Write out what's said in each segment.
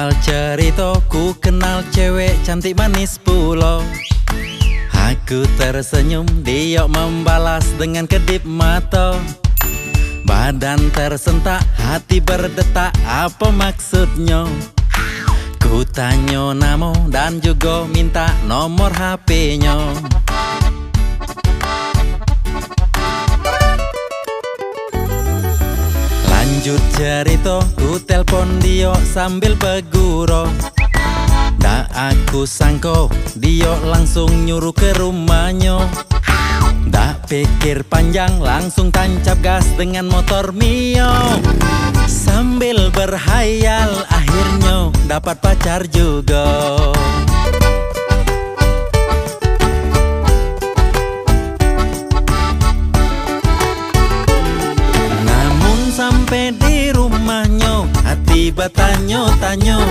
Awal cerita ku kenal cewek cantik manis pulau Aku tersenyum, dia membalas dengan kedip mata. Badan tersentak, hati berdetak, apa maksudnya? Ku tanya namo dan juga minta nomor HP-nya Lanjut cerita, ku telpon dia sambil beguro Dah aku sangko, dia langsung nyuruh ke rumahnya. Dah pikir panjang, langsung tancap gas dengan motor Mio. Sambil berhayal, akhirnya dapat pacar juga sampai di rumahnya Hati batanyo-tanyo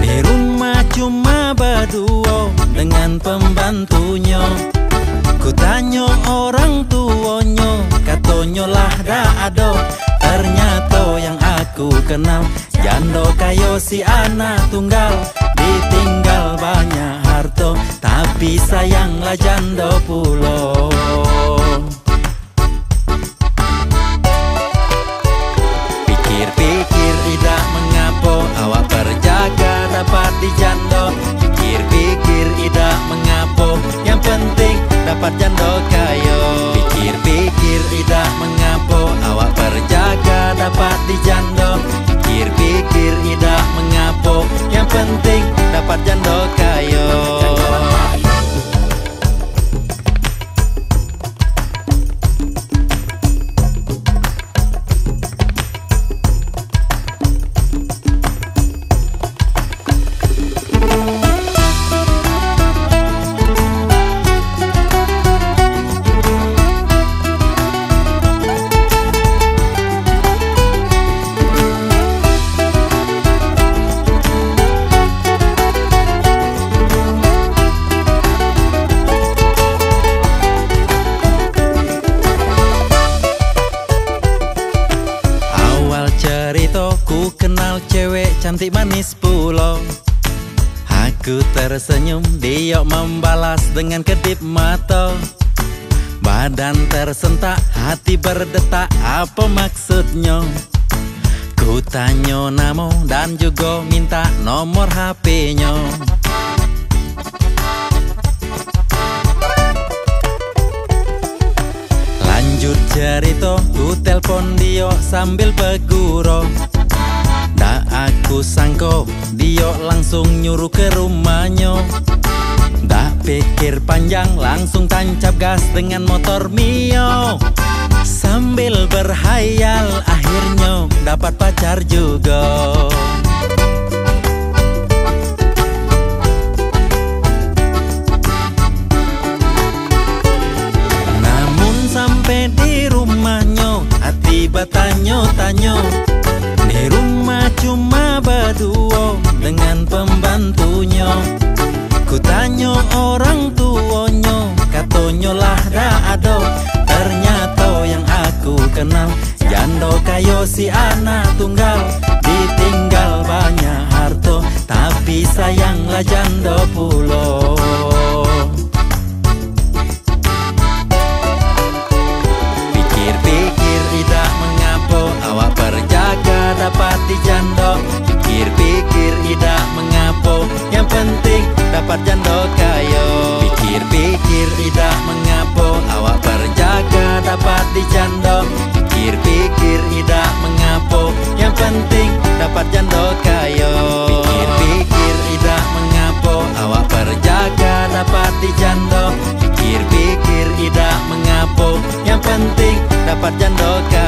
Di rumah cuma berdua Dengan pembantunya. Ku tanya orang tuonyo Katonyo lah dah ado Ternyata yang aku kenal Jando kayo si anak tunggal. Ditinggal banyak harta Tapi sayanglah jando pulau kayo Pikir-pikir tidak mengapa awak berjaga dapat dijando Pikir-pikir tidak mengapa yang penting cantik manis pulau Aku tersenyum dia membalas dengan kedip mata. Badan tersentak hati berdetak apa maksudnya? Ku tanya namo dan juga minta nomor HP-nya Lanjut cerita, ku telpon dia sambil beguro Dah aku sangko, dia langsung nyuruh ke rumahnya. Dah pikir panjang, langsung tancap gas dengan motor Mio. Sambil berhayal, akhirnya dapat pacar juga. Namun sampai di rumahnya rumah cuma berdua Dengan pembantunya. Ku tanya orang tuonyo Katonyo lah dah ado Ternyata yang aku kenal Jando kayo si anak tunggal. Ditinggal banyak harta Tapi sayanglah jando pulau dapat jando kayo. Pikir-pikir tidak mengapa awak berjaga dapat dijando. Pikir-pikir tidak mengapa yang penting dapat jando kayo. Pikir-pikir tidak mengapa awak berjaga dapat dijando. Pikir-pikir tidak mengapa yang penting dapat jando kayo